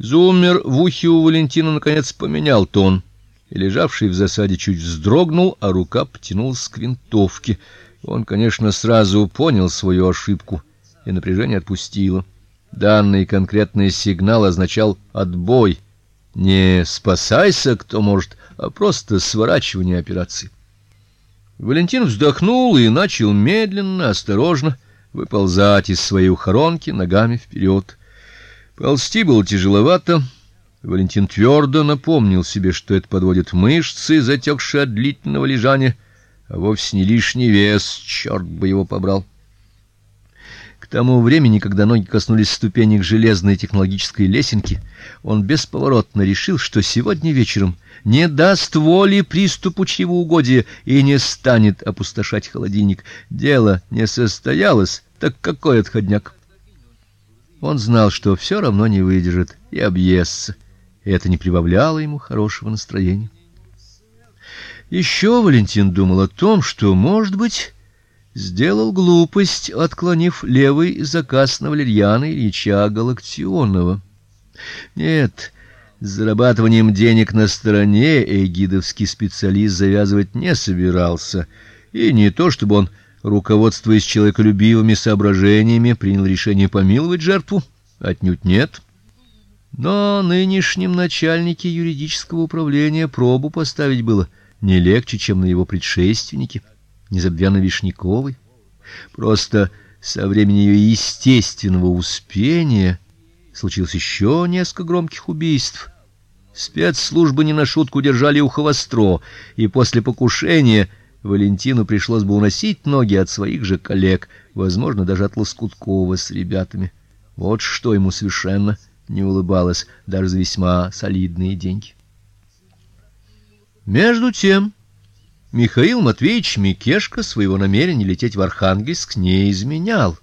Зуммер в ухе у Валентина наконец поменял тон, и лежавший в засаде чуть вздрогнул, а рука потянулась к винтовке. Он, конечно, сразу понял свою ошибку, и напряжение отпустило. Данный конкретный сигнал означал отбой. Не спасайся, кто может, а просто сворачивание операции. Валентин вздохнул и начал медленно, осторожно выползать из своей ухоронки ногами вперед. Ползти было тяжеловато. Валентин твердо напомнил себе, что это подводит мышцы, затекшие от длительного лежания, а вовсе не лишний вес, черт бы его побрал. К тому времени, когда ноги коснулись ступенек железной технологической лесенки, он бесповоротно решил, что сегодня вечером не даст воли приступу чревоугодия и не станет опустошать холодильник. Дело не состоялось, так какой отходняк? Он знал, что все равно не выдержит и объестся, и это не прибавляло ему хорошего настроения. Еще Валентин думал о том, что, может быть, сделал глупость, отклонив левый заказ на Валерьяна Ильича Галактионова. Нет, с зарабатыванием денег на стороне эгидовский специалист завязывать не собирался, и не то чтобы он руководствуясь человеколюбивыми соображениями, принял решение помиловать жертву? Отнюдь нет. Но нынешнем начальнике юридического управления пробу поставить было не легче, чем на его предшественнике, незабвенно Вишняковой. Просто со времени ее естественного успения случилось еще несколько громких убийств. Спецслужбы не на шутку держали ухо востро, и после покушения Валентину пришлось бы уносить ноги от своих же коллег, возможно, даже от Лоскуткова с ребятами. Вот что ему совершенно не улыбалось, даже за весьма солидные деньги. Между тем, Михаил Матвеевич Микешка своего намерения лететь в Архангельск не изменял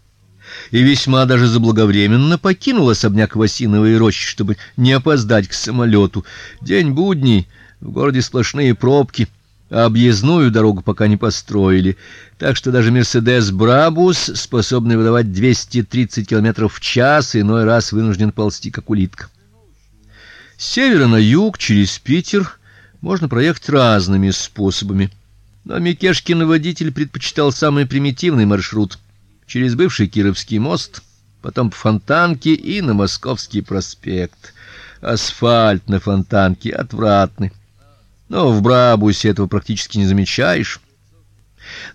и весьма даже заблаговременно покинул особняк Васиновой рощи, чтобы не опоздать к самолету. День будний, в городе сплошные пробки — объездную дорогу пока не построили, так что даже Mercedes Brabus, способный выдавать 230 км в час, иной раз вынужден ползти как улитка. С севера на юг через Питер можно проехать разными способами. Но Микешкин водитель предпочитал самый примитивный маршрут через бывший Кировский мост, потом по Фонтанке и на Московский проспект. Асфальт на Фонтанке отвратный. Но в Брабусе этого практически не замечаешь.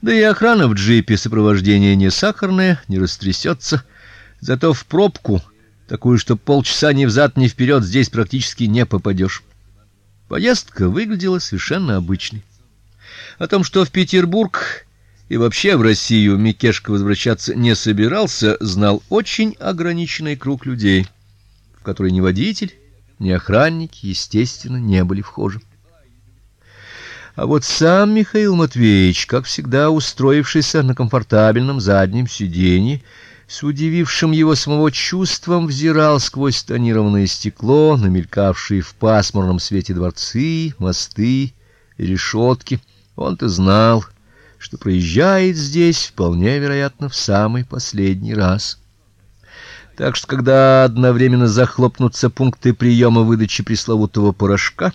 Да и охрана в джипе сопровождения не сахарная, не растрясется. Зато в пробку, такую, что полчаса ни взад, ни вперед, здесь практически не попадешь. Поездка выглядела совершенно обычной. О том, что в Петербург и вообще в Россию Микешка возвращаться не собирался, знал очень ограниченный круг людей, в который ни водитель, ни охранник, естественно, не были вхожи. А вот сам Михаил Матвеевич, как всегда устроившийся на комфортабельном заднем сиденье, с удивившим его самого чувством взирал сквозь тонированное стекло на мелькавшие в пасмурном свете дворцы, мосты и решетки. Он-то знал, что проезжает здесь вполне вероятно в самый последний раз. Так что когда одновременно захлопнутся пункты приема выдачи пресловутого порошка,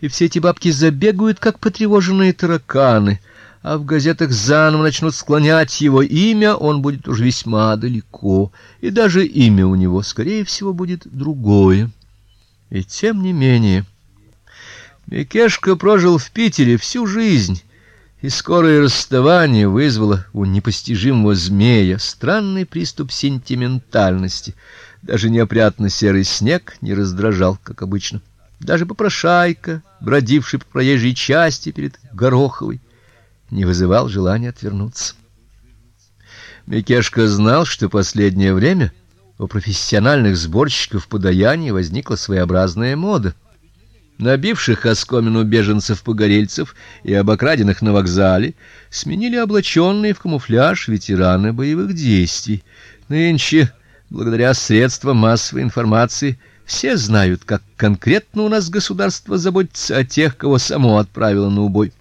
и все эти бабки забегают, как потревоженные тараканы, а в газетах заново начнут склонять его имя, он будет уже весьма далеко, и даже имя у него, скорее всего, будет другое. И тем не менее, Микешка прожил в Питере всю жизнь, и скорое расставание вызвало у непостижимого змея странный приступ сентиментальности. Даже неопрятный серый снег не раздражал, как обычно. Даже попрошайка, бродивший по проезжей части перед Гороховой, не вызывал желания отвернуться. Микешка знал, что последнее время у профессиональных сборщиков подаяний возникла своеобразная мода. Набивших оскомину беженцев-погорельцев и обокраденных на вокзале сменили облаченные в камуфляж ветераны боевых действий. Нынче, благодаря средствам массовой информации, все знают, как конкретно у нас государство заботится о тех, кого само отправило на убой.